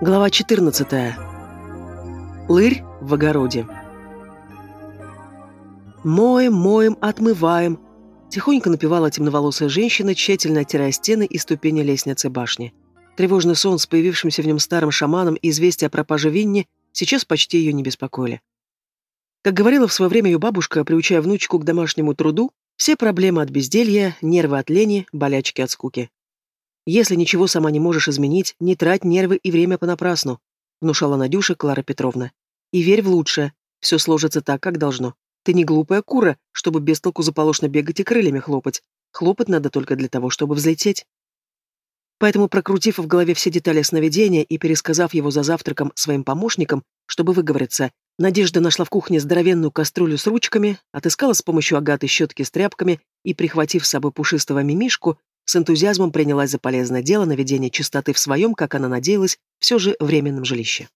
Глава 14. Лырь в огороде. «Моем, моем, отмываем», — тихонько напевала темноволосая женщина, тщательно оттирая стены и ступени лестницы башни. Тревожный сон с появившимся в нем старым шаманом и известие о пропаже Винни сейчас почти ее не беспокоили. Как говорила в свое время ее бабушка, приучая внучку к домашнему труду, все проблемы от безделья, нервы от лени, болячки от скуки. Если ничего сама не можешь изменить, не трать нервы и время понапрасну», — внушала Надюша Клара Петровна. «И верь в лучшее. Все сложится так, как должно. Ты не глупая кура, чтобы без толку заполошно бегать и крыльями хлопать. Хлопать надо только для того, чтобы взлететь». Поэтому, прокрутив в голове все детали сновидения и пересказав его за завтраком своим помощникам, чтобы выговориться, Надежда нашла в кухне здоровенную кастрюлю с ручками, отыскала с помощью агаты щетки с тряпками и, прихватив с собой пушистого мимишку, с энтузиазмом принялась за полезное дело наведения чистоты в своем, как она надеялась, все же временном жилище.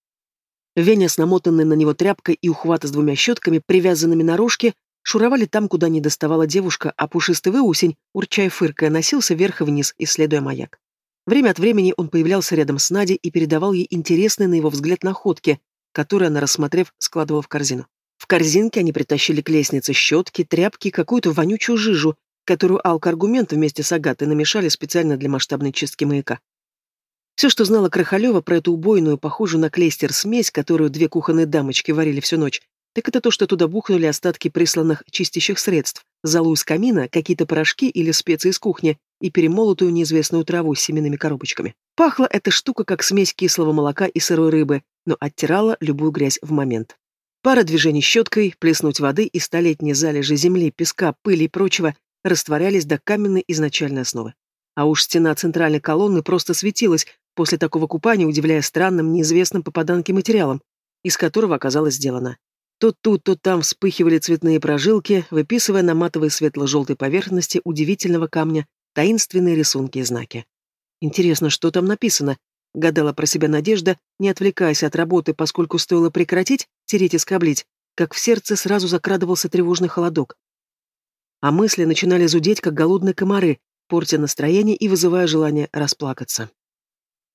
Веня с намотанной на него тряпкой и ухвата с двумя щетками, привязанными на рожке, шуровали там, куда не доставала девушка, а пушистый выусень, урчая фыркая, носился вверх и вниз, исследуя маяк. Время от времени он появлялся рядом с Надей и передавал ей интересные, на его взгляд, находки, которые она, рассмотрев, складывала в корзину. В корзинке они притащили к лестнице щетки, тряпки, какую-то вонючую жижу, которую алк-аргумент вместе с Агатой намешали специально для масштабной чистки маяка. Все, что знала Крахалева про эту убойную, похожую на клейстер смесь, которую две кухонные дамочки варили всю ночь, так это то, что туда бухнули остатки присланных чистящих средств, залу из камина, какие-то порошки или специи из кухни и перемолотую неизвестную траву с семенными коробочками. Пахла эта штука как смесь кислого молока и сырой рыбы, но оттирала любую грязь в момент. Пара движений щеткой, плеснуть воды и столетние залежи земли, песка, пыли и прочего растворялись до каменной изначальной основы. А уж стена центральной колонны просто светилась после такого купания, удивляя странным, неизвестным попаданке материалом, из которого оказалось сделано. То тут, то там вспыхивали цветные прожилки, выписывая на матовой светло-желтой поверхности удивительного камня таинственные рисунки и знаки. Интересно, что там написано? Гадала про себя Надежда, не отвлекаясь от работы, поскольку стоило прекратить, тереть и скоблить, как в сердце сразу закрадывался тревожный холодок, а мысли начинали зудеть, как голодные комары, портя настроение и вызывая желание расплакаться.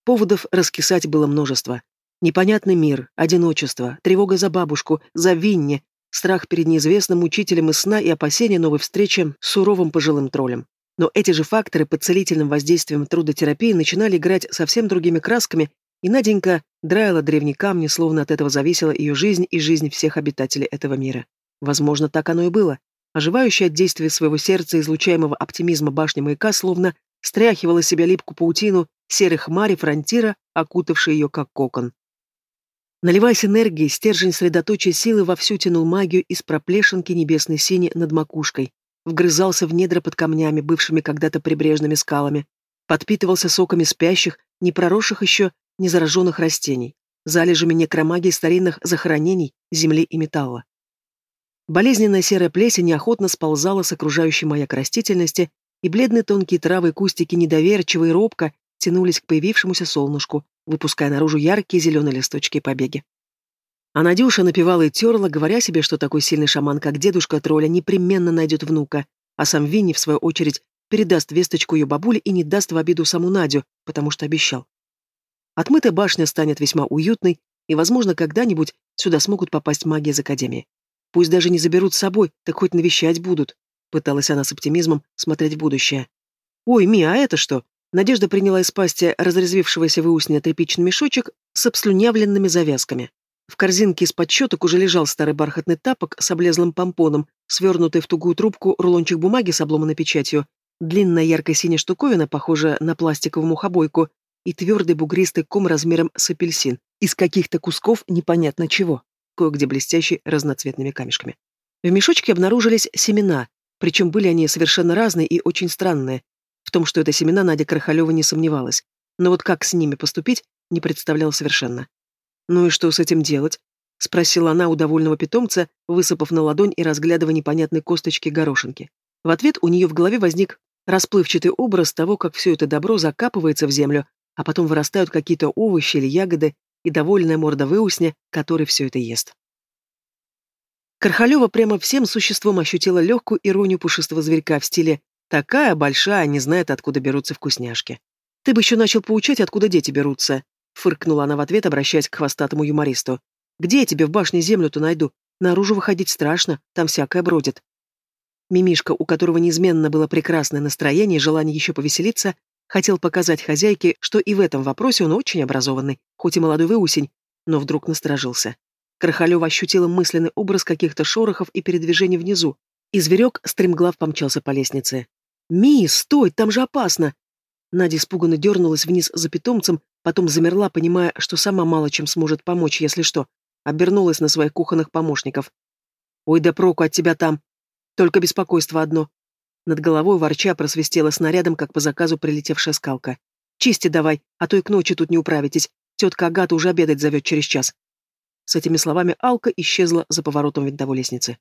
Поводов раскисать было множество. Непонятный мир, одиночество, тревога за бабушку, за Винни, страх перед неизвестным учителем из сна и опасение новой встречи с суровым пожилым троллем. Но эти же факторы под целительным воздействием трудотерапии начинали играть совсем другими красками, и Наденька драила древние камни, словно от этого зависела ее жизнь и жизнь всех обитателей этого мира. Возможно, так оно и было. Оживающая от действия своего сердца излучаемого оптимизма башни маяка словно стряхивала себя липкую паутину серых хмари фронтира, окутавшей ее как кокон. Наливаясь энергией, стержень средоточия силы вовсю тянул магию из проплешинки небесной сини над макушкой, вгрызался в недра под камнями, бывшими когда-то прибрежными скалами, подпитывался соками спящих, не проросших еще, незараженных растений, залежами некромагии старинных захоронений, земли и металла. Болезненная серая плесень неохотно сползала с окружающей маяк растительности, и бледные тонкие травы и кустики недоверчиво и робко тянулись к появившемуся солнышку, выпуская наружу яркие зеленые листочки и побеги. А Надюша напевала и терла, говоря себе, что такой сильный шаман, как дедушка тролля, непременно найдет внука, а сам Винни, в свою очередь, передаст весточку ее бабуле и не даст в обиду саму Надю, потому что обещал. Отмытая башня станет весьма уютной, и, возможно, когда-нибудь сюда смогут попасть маги из Академии. Пусть даже не заберут с собой, так хоть навещать будут. Пыталась она с оптимизмом смотреть в будущее. «Ой, Ми, а это что?» Надежда приняла из пасти разрезвившегося выусня тряпичный мешочек с обслюнявленными завязками. В корзинке из-под уже лежал старый бархатный тапок с облезлым помпоном, свернутый в тугую трубку рулончик бумаги с обломанной печатью, длинная ярко-синяя штуковина, похожая на пластиковую мухобойку, и твердый бугристый ком размером с апельсин, из каких-то кусков непонятно чего кое-где блестящий разноцветными камешками. В мешочке обнаружились семена, причем были они совершенно разные и очень странные. В том, что это семена, Надя Крахалева не сомневалась. Но вот как с ними поступить, не представляла совершенно. «Ну и что с этим делать?» — спросила она у довольного питомца, высыпав на ладонь и разглядывая непонятные косточки горошинки. В ответ у нее в голове возник расплывчатый образ того, как все это добро закапывается в землю, а потом вырастают какие-то овощи или ягоды, и довольная морда выусня, который все это ест. Кархалева прямо всем существом ощутила легкую иронию пушистого зверька в стиле «такая большая, не знает, откуда берутся вкусняшки». «Ты бы еще начал поучать, откуда дети берутся», — Фыркнула она в ответ, обращаясь к хвостатому юмористу. «Где я тебе в башне землю-то найду? Наружу выходить страшно, там всякое бродит». Мимишка, у которого неизменно было прекрасное настроение и желание еще повеселиться, хотел показать хозяйке, что и в этом вопросе он очень образованный, хоть и молодой выусень, но вдруг насторожился. Крахалева ощутила мысленный образ каких-то шорохов и передвижений внизу, и зверек стремглав помчался по лестнице. «Ми, стой, там же опасно!» Надя испуганно дернулась вниз за питомцем, потом замерла, понимая, что сама мало чем сможет помочь, если что. Обернулась на своих кухонных помощников. «Ой, да проку от тебя там! Только беспокойство одно!» Над головой ворча просвистела снарядом, как по заказу прилетевшая скалка. «Чисти давай, а то и к ночи тут не управитесь. Тетка Агата уже обедать зовет через час». С этими словами Алка исчезла за поворотом винтовой лестницы.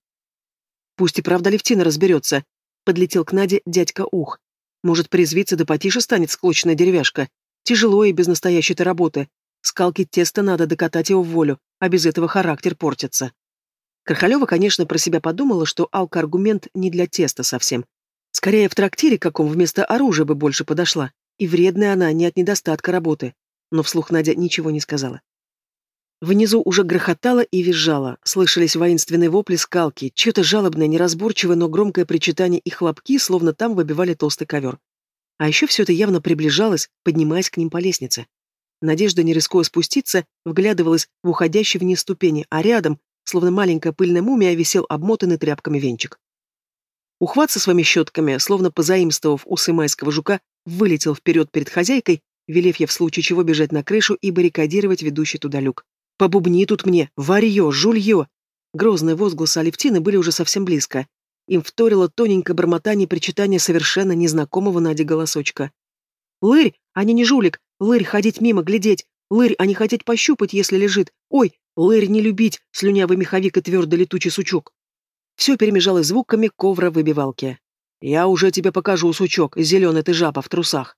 «Пусть и правда Левтина разберется», — подлетел к Наде дядька Ух. «Может, призвиться да потише станет склочная деревяшка. Тяжело и без настоящей-то работы. Скалки теста надо докатать его в волю, а без этого характер портится». Крахалева, конечно, про себя подумала, что Алка аргумент не для теста совсем. Скорее, в трактире каком вместо оружия бы больше подошла. И вредная она не от недостатка работы. Но вслух Надя ничего не сказала. Внизу уже грохотало и визжало, слышались воинственные вопли скалки, чье-то жалобное, неразборчивое, но громкое причитание и хлопки, словно там выбивали толстый ковер. А еще все это явно приближалось, поднимаясь к ним по лестнице. Надежда, не рискуя спуститься, вглядывалась в уходящие вниз ступени, а рядом, словно маленькая пыльная мумия, висел обмотанный тряпками венчик. Ухват со своими щетками, словно позаимствовав усы майского жука, вылетел вперед перед хозяйкой, велев ей в случае чего бежать на крышу и баррикадировать ведущий туда люк. «Побубни тут мне! Варье! Жулье!» Грозные возгласы Алевтины были уже совсем близко. Им вторило тоненькое бормотание причитания совершенно незнакомого Нади голосочка. «Лырь, а не не жулик! Лырь, ходить мимо, глядеть! Лырь, а не хотеть пощупать, если лежит! Ой, лырь не любить, слюнявый меховик и твердо летучий сучок!» Все перемежалось звуками ковра выбивалки. «Я уже тебе покажу, сучок, зеленый ты жаба в трусах!»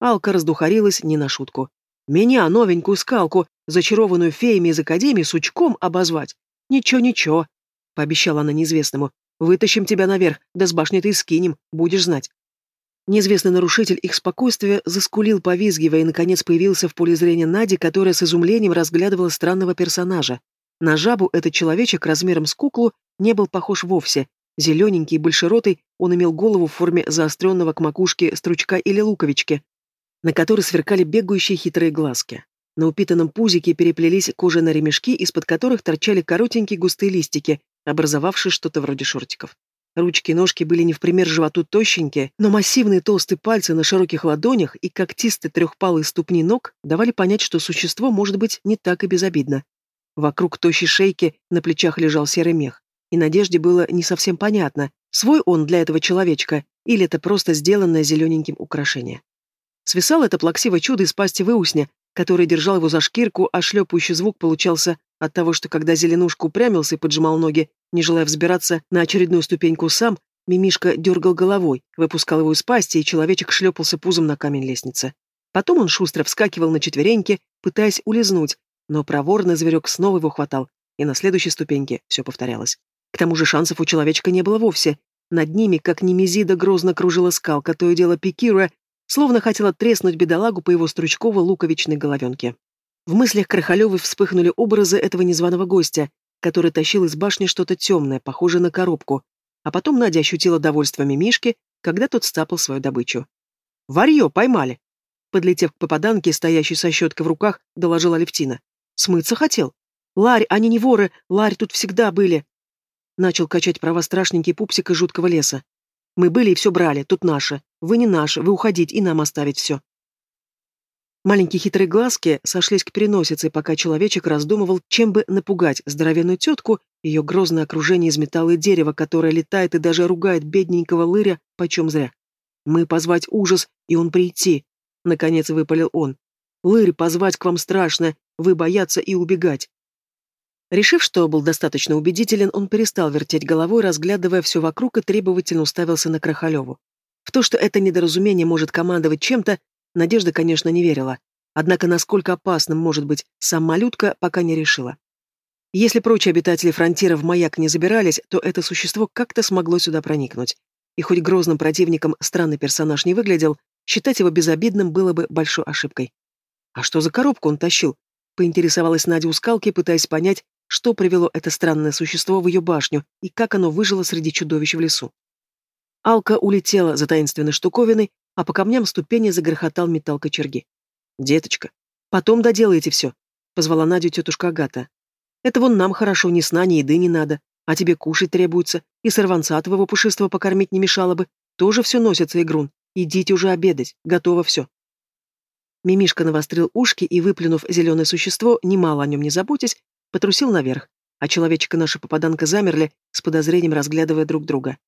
Алка раздухарилась не на шутку. Меня, новенькую скалку, зачарованную феями из Академии, сучком обозвать. Ничего-ничего, — пообещала она неизвестному. Вытащим тебя наверх, да с башни ты скинем, будешь знать. Неизвестный нарушитель их спокойствия заскулил, повизгивая, и, наконец, появился в поле зрения Нади, которая с изумлением разглядывала странного персонажа. На жабу этот человечек размером с куклу не был похож вовсе. Зелененький и большеротый, он имел голову в форме заостренного к макушке стручка или луковички, на которой сверкали бегающие хитрые глазки. На упитанном пузике переплелись кожаные ремешки, из-под которых торчали коротенькие густые листики, образовавшие что-то вроде шортиков. Ручки и ножки были не в пример животу тощенькие, но массивные толстые пальцы на широких ладонях и когтистые трехпалые ступни ног давали понять, что существо может быть не так и безобидно. Вокруг тощей шейки на плечах лежал серый мех, и Надежде было не совсем понятно, свой он для этого человечка или это просто сделанное зелененьким украшение. Свисало это плаксивое чудо из пасти выусня, который держал его за шкирку, а шлепающий звук получался от того, что когда Зеленушка упрямился и поджимал ноги, не желая взбираться на очередную ступеньку сам, Мимишка дергал головой, выпускал его из пасти, и человечек шлепался пузом на камень лестницы. Потом он шустро вскакивал на четвереньки, пытаясь улизнуть, но проворный зверек снова его хватал, и на следующей ступеньке все повторялось. К тому же шансов у человечка не было вовсе. Над ними, как немезида, грозно кружила скалка, то и дело пикируя, словно хотела треснуть бедолагу по его стручково-луковичной головенке. В мыслях Крахалевой вспыхнули образы этого незваного гостя, который тащил из башни что-то темное, похожее на коробку, а потом Надя ощутила довольство Мимишки, когда тот стапал свою добычу. «Варье, поймали!» Подлетев к попаданке, стоящей со щеткой в руках, доложила Левтина. «Смыться хотел? Ларь, они не воры, Ларь тут всегда были!» Начал качать права страшненький пупсик из жуткого леса. «Мы были и все брали, тут наше. Вы не наши, вы уходить и нам оставить все. Маленькие хитрые глазки сошлись к переносице, пока человечек раздумывал, чем бы напугать здоровенную тетку, ее грозное окружение из металла и дерева, которое летает и даже ругает бедненького лыря, почем зря. «Мы позвать ужас, и он прийти», — наконец выпалил он. «Лырь, позвать к вам страшно, вы бояться и убегать». Решив, что был достаточно убедителен, он перестал вертеть головой, разглядывая все вокруг и требовательно уставился на Крахалеву. В то, что это недоразумение может командовать чем-то, Надежда, конечно, не верила. Однако насколько опасным может быть сам малютка, пока не решила. Если прочие обитатели фронтира в маяк не забирались, то это существо как-то смогло сюда проникнуть. И хоть грозным противником странный персонаж не выглядел, считать его безобидным было бы большой ошибкой. А что за коробку он тащил? Поинтересовалась Надя у скалки, пытаясь понять, что привело это странное существо в ее башню и как оно выжило среди чудовищ в лесу. Алка улетела за таинственной штуковиной, а по камням ступени загрохотал металл кочерги. «Деточка, потом доделаете все», — позвала Надю тетушка Агата. «Это вон нам хорошо, ни сна, ни еды не надо, а тебе кушать требуется, и сорванца твоего пушистого покормить не мешало бы. Тоже все носится, игрун. Идите уже обедать, готово все». Мимишка навострил ушки и, выплюнув зеленое существо, немало о нем не заботясь, потрусил наверх, а человечек и наша попаданка замерли, с подозрением разглядывая друг друга.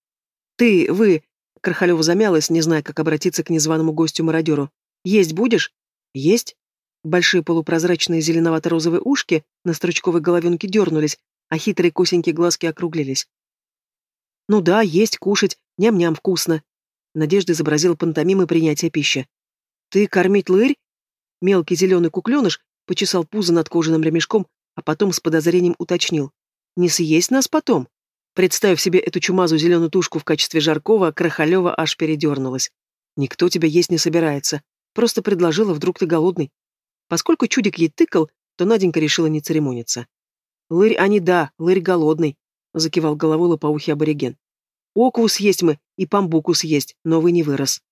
«Ты, вы...» — Крахалева замялась, не зная, как обратиться к незваному гостю-мародеру. «Есть будешь?» «Есть». Большие полупрозрачные зеленовато-розовые ушки на стручковой головенке дернулись, а хитрые косенькие глазки округлились. «Ну да, есть, кушать, ням-ням, вкусно». Надежда изобразила пантомимы принятия пищи. «Ты кормить лырь?» Мелкий зеленый кукленыш почесал пузо над кожаным ремешком, а потом с подозрением уточнил. «Не съесть нас потом?» Представив себе эту чумазую зеленую тушку в качестве жаркого, Крахалева аж передернулась. «Никто тебя есть не собирается. Просто предложила, вдруг ты голодный». Поскольку чудик ей тыкал, то Наденька решила не церемониться. «Лырь, а не да, лырь голодный», — закивал головой лопоухий абориген. «Окву съесть мы и памбуку съесть, но вы не вырос».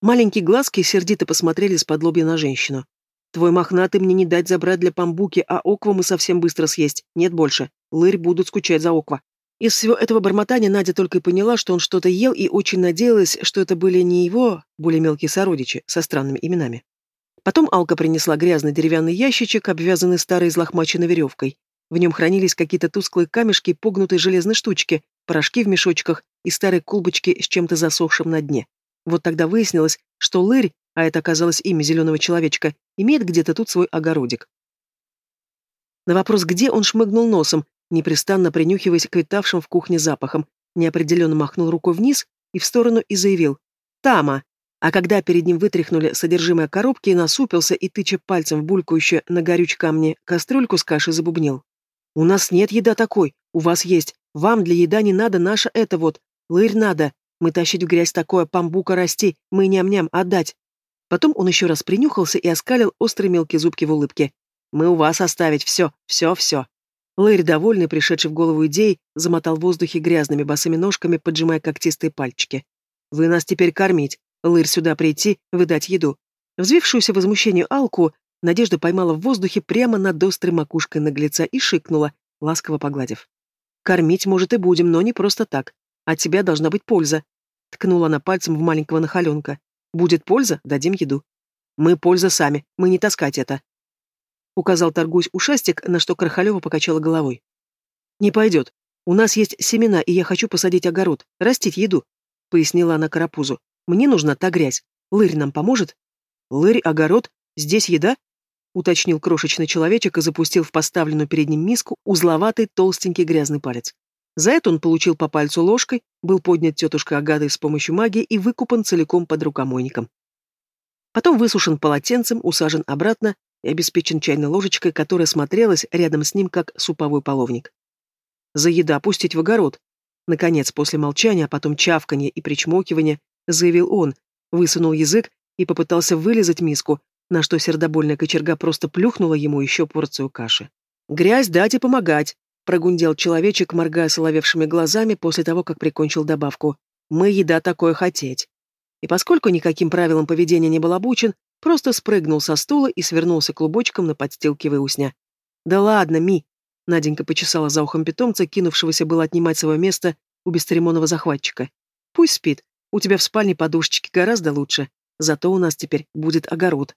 Маленькие глазки сердито посмотрели с-под лобья на женщину. «Твой мохнатый мне не дать забрать для памбуки, а оква мы совсем быстро съесть. Нет больше. Лырь будут скучать за оква». Из всего этого бормотания Надя только и поняла, что он что-то ел и очень надеялась, что это были не его, более мелкие сородичи, со странными именами. Потом Алка принесла грязный деревянный ящичек, обвязанный старой злохмаченной веревкой. В нем хранились какие-то тусклые камешки, погнутые железные штучки, порошки в мешочках и старые колбочки с чем-то засохшим на дне. Вот тогда выяснилось, что Лырь, а это оказалось имя зеленого человечка, имеет где-то тут свой огородик. На вопрос «где» он шмыгнул носом, непрестанно принюхиваясь к витавшим в кухне запахам, неопределенно махнул рукой вниз и в сторону и заявил «Тама!». А когда перед ним вытряхнули содержимое коробки, насупился и, тыча пальцем в булькающую на горюч камне кастрюльку с кашей, забубнил. «У нас нет еда такой, у вас есть. Вам для еда не надо, наша это вот. Лырь надо. Мы тащить в грязь такое, памбука расти, мы ням-ням отдать». Потом он еще раз принюхался и оскалил острые мелкие зубки в улыбке. «Мы у вас оставить все, все-все». Лэри, довольный, пришедший в голову идеей, замотал в воздухе грязными босыми ножками, поджимая когтистые пальчики. «Вы нас теперь кормить. Лырь сюда прийти, выдать еду». Взвившуюся возмущению Алку, Надежда поймала в воздухе прямо над острой макушкой наглеца и шикнула, ласково погладив. «Кормить, может, и будем, но не просто так. От тебя должна быть польза». Ткнула она пальцем в маленького нахаленка. «Будет польза, дадим еду». «Мы польза сами, мы не таскать это», указал торгусь ушастик, на что Крахалева покачала головой. «Не пойдет. У нас есть семена, и я хочу посадить огород, растить еду», — пояснила она Карапузу. «Мне нужна та грязь. Лырь нам поможет?» «Лырь, огород? Здесь еда?» — уточнил крошечный человечек и запустил в поставленную перед ним миску узловатый толстенький грязный палец. За это он получил по пальцу ложкой, был поднят тетушкой Агадой с помощью магии и выкупан целиком под рукомойником. Потом высушен полотенцем, усажен обратно и обеспечен чайной ложечкой, которая смотрелась рядом с ним, как суповой половник. «За еда пустить в огород!» Наконец, после молчания, а потом чавканья и причмокивания, заявил он, высунул язык и попытался вылезать миску, на что сердобольная кочерга просто плюхнула ему еще порцию каши. «Грязь дать и помогать!» Прогундел человечек, моргая соловевшими глазами после того, как прикончил добавку. «Мы еда такое хотеть!» И поскольку никаким правилам поведения не был обучен, Просто спрыгнул со стула и свернулся клубочком на подстилке выусня. «Да ладно, Ми!» Наденька почесала за ухом питомца, кинувшегося было отнимать свое место у бесцеремонного захватчика. «Пусть спит. У тебя в спальне подушечки гораздо лучше. Зато у нас теперь будет огород.